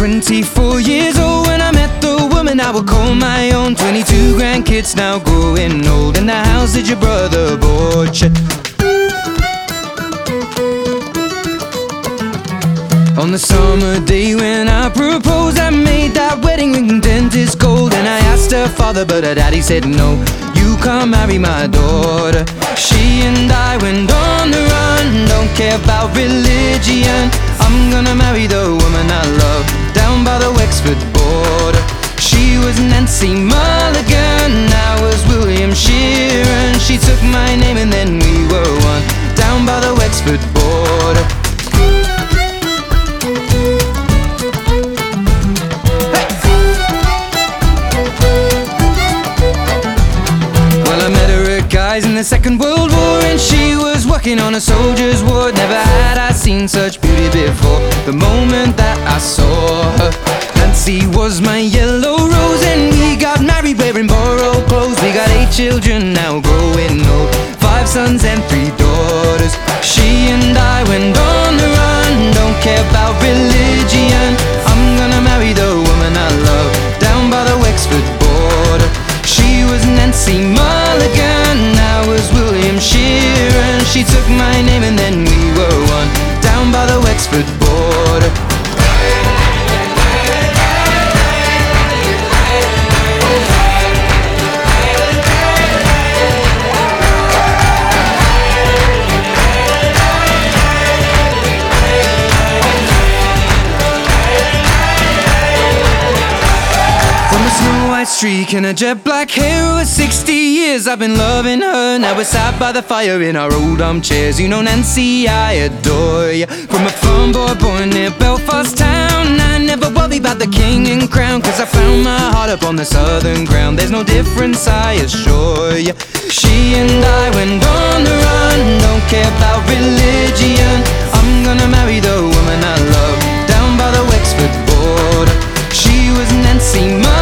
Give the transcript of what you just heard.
24 years old when I met the woman I would call my own. 22 grandkids now growing old. In the house that your brother bought you. On the summer day when I proposed, I made that wedding ring dentist gold. And I asked her father, but her daddy said no. You can't marry my daughter. She and I went on the run, don't care about religion. I'm gonna marry the woman I love Nancy Mulligan, I was William Sheeran. She took my name and then we were one down by the Wexford border. Well, I met her at Guy's in the Second World War, and she was working on a soldier's ward. Never had I seen such beauty before. The moment that I saw her, Nancy was my yellow rose, and children now growing old, five sons and three daughters. She and I went on the run, don't care about religion. I'm gonna marry the woman I love down by the Wexford border. She was Nancy Mulligan, I was William Sheeran. She took my name and then white streak and a jet black hair with 60 years. I've been loving her. Now we're sat by the fire in our old armchairs. You know Nancy, I adore you From a farm boy born near Belfast town I never worry about the king and crown Cause I found my heart up on the southern ground. There's no difference, I assure you She and I went on the run. Don't care about religion. I'm gonna marry the woman I love Down by the Wexford border. She was Nancy Mulligan